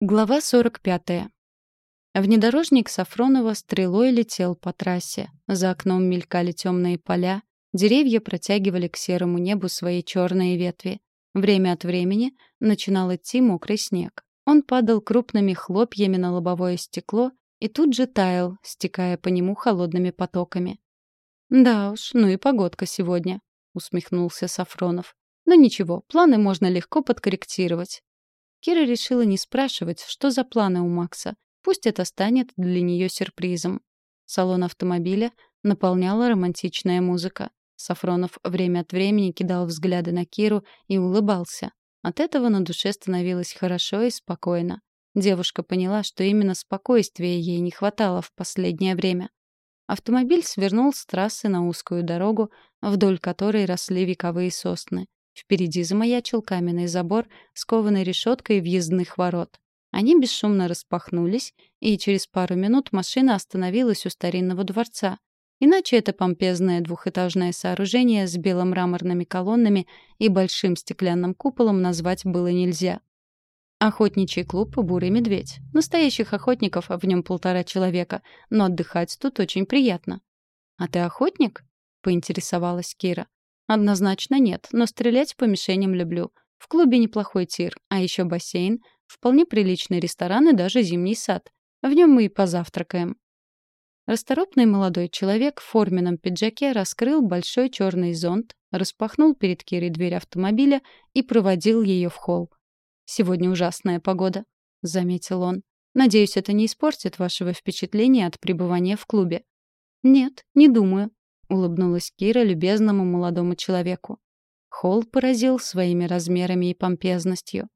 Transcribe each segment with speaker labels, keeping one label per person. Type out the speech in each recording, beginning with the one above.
Speaker 1: Глава 45. Внедорожник Сафронова стрелой летел по трассе. За окном мелькали темные поля, деревья протягивали к серому небу свои черные ветви. Время от времени начинал идти мокрый снег. Он падал крупными хлопьями на лобовое стекло и тут же таял, стекая по нему холодными потоками. «Да уж, ну и погодка сегодня», — усмехнулся Сафронов. «Но ничего, планы можно легко подкорректировать. Кира решила не спрашивать, что за планы у Макса. Пусть это станет для нее сюрпризом. Салон автомобиля наполняла романтичная музыка. Сафронов время от времени кидал взгляды на Киру и улыбался. От этого на душе становилось хорошо и спокойно. Девушка поняла, что именно спокойствия ей не хватало в последнее время. Автомобиль свернул с трассы на узкую дорогу, вдоль которой росли вековые сосны. Впереди замаячил каменный забор с кованой решеткой въездных ворот. Они бесшумно распахнулись, и через пару минут машина остановилась у старинного дворца. Иначе это помпезное двухэтажное сооружение с беломраморными колоннами и большим стеклянным куполом назвать было нельзя. Охотничий клуб «Бурый медведь». Настоящих охотников в нем полтора человека, но отдыхать тут очень приятно. «А ты охотник?» — поинтересовалась Кира. Однозначно нет, но стрелять по мишеням люблю. В клубе неплохой тир, а еще бассейн, вполне приличный ресторан и даже зимний сад. В нем мы и позавтракаем. Расторопный молодой человек в форменном пиджаке раскрыл большой черный зонт, распахнул перед Кирой дверь автомобиля и проводил ее в холл. «Сегодня ужасная погода», — заметил он. «Надеюсь, это не испортит вашего впечатления от пребывания в клубе». «Нет, не думаю», — улыбнулась Кира любезному молодому человеку. Холл поразил своими размерами и помпезностью.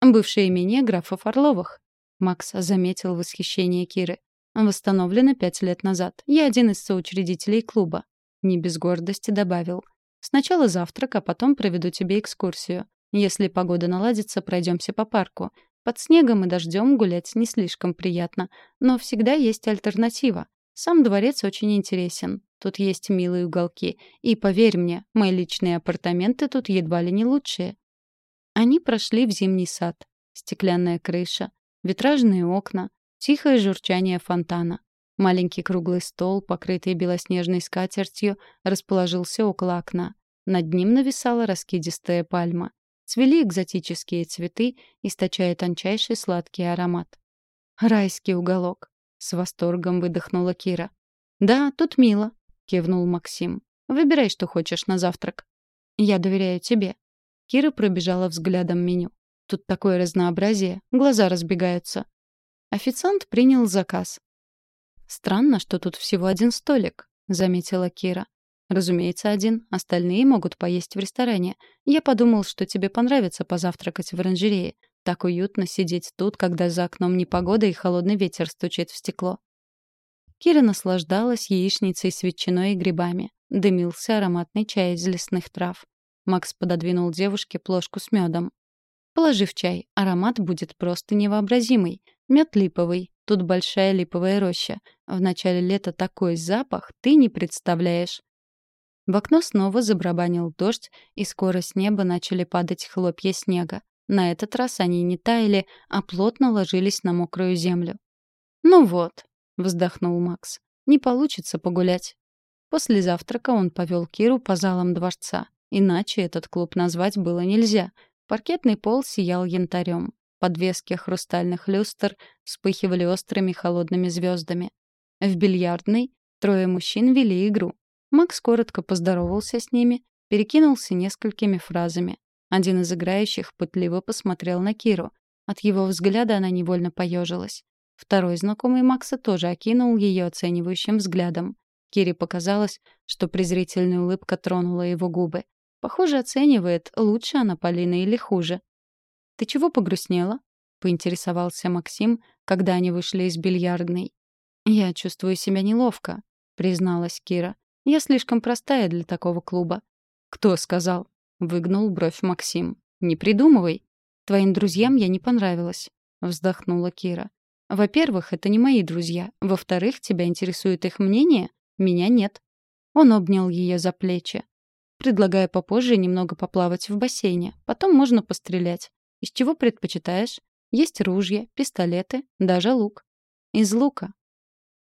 Speaker 1: «Бывшее имение графов Орловых», — Макс заметил восхищение Киры. «Восстановлено пять лет назад. Я один из соучредителей клуба». Не без гордости добавил. «Сначала завтрак, а потом проведу тебе экскурсию. Если погода наладится, пройдемся по парку. Под снегом и дождем гулять не слишком приятно, но всегда есть альтернатива. Сам дворец очень интересен. Тут есть милые уголки. И поверь мне, мои личные апартаменты тут едва ли не лучшие. Они прошли в зимний сад. Стеклянная крыша, витражные окна, тихое журчание фонтана. Маленький круглый стол, покрытый белоснежной скатертью, расположился около окна. Над ним нависала раскидистая пальма. Цвели экзотические цветы, источая тончайший сладкий аромат. «Райский уголок», — с восторгом выдохнула Кира. «Да, тут мило», кивнул Максим. Выбирай, что хочешь на завтрак. Я доверяю тебе. Кира пробежала взглядом меню. Тут такое разнообразие, глаза разбегаются. Официант принял заказ. Странно, что тут всего один столик, заметила Кира. Разумеется, один. Остальные могут поесть в ресторане. Я подумал, что тебе понравится позавтракать в оранжерее. Так уютно сидеть тут, когда за окном непогода и холодный ветер стучит в стекло. Кира наслаждалась яичницей с ветчиной и грибами. Дымился ароматный чай из лесных трав. Макс пододвинул девушке плошку с медом. «Положи в чай. Аромат будет просто невообразимый. Мед липовый. Тут большая липовая роща. В начале лета такой запах ты не представляешь». В окно снова забрабанил дождь, и скоро с неба начали падать хлопья снега. На этот раз они не таяли, а плотно ложились на мокрую землю. «Ну вот», вздохнул Макс. Не получится погулять. После завтрака он повел Киру по залам дворца. Иначе этот клуб назвать было нельзя. Паркетный пол сиял янтарем. Подвески хрустальных люстр вспыхивали острыми холодными звездами. В бильярдной трое мужчин вели игру. Макс коротко поздоровался с ними, перекинулся несколькими фразами. Один из играющих пытливо посмотрел на Киру. От его взгляда она невольно поежилась. Второй знакомый Макса тоже окинул ее оценивающим взглядом. Кире показалось, что презрительная улыбка тронула его губы. Похоже, оценивает, лучше она Полина или хуже. «Ты чего погрустнела?» — поинтересовался Максим, когда они вышли из бильярдной. «Я чувствую себя неловко», — призналась Кира. «Я слишком простая для такого клуба». «Кто сказал?» — выгнул бровь Максим. «Не придумывай. Твоим друзьям я не понравилась», — вздохнула Кира. Во-первых, это не мои друзья. Во-вторых, тебя интересует их мнение? Меня нет. Он обнял ее за плечи. Предлагаю попозже немного поплавать в бассейне. Потом можно пострелять. Из чего предпочитаешь? Есть ружья, пистолеты, даже лук. Из лука.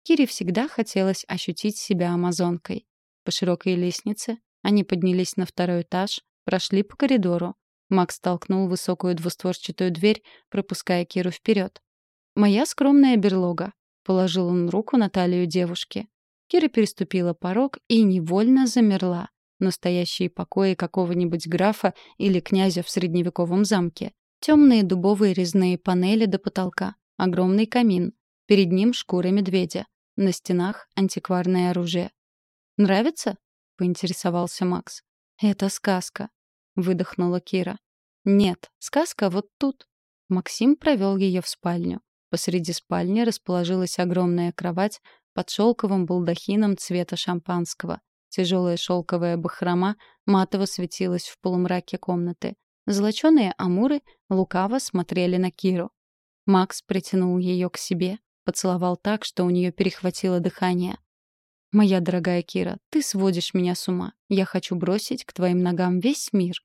Speaker 1: Кире всегда хотелось ощутить себя амазонкой. По широкой лестнице они поднялись на второй этаж, прошли по коридору. Макс толкнул высокую двустворчатую дверь, пропуская Киру вперед. «Моя скромная берлога», — положил он руку на талию девушки. Кира переступила порог и невольно замерла. Настоящие покои какого-нибудь графа или князя в средневековом замке. Темные дубовые резные панели до потолка. Огромный камин. Перед ним шкура медведя. На стенах антикварное оружие. «Нравится?» — поинтересовался Макс. «Это сказка», — выдохнула Кира. «Нет, сказка вот тут». Максим провел ее в спальню. Посреди спальни расположилась огромная кровать под шелковым балдахином цвета шампанского. Тяжелая шелковая бахрома матово светилась в полумраке комнаты. Золоченые амуры лукаво смотрели на Киру. Макс притянул ее к себе, поцеловал так, что у нее перехватило дыхание. «Моя дорогая Кира, ты сводишь меня с ума. Я хочу бросить к твоим ногам весь мир».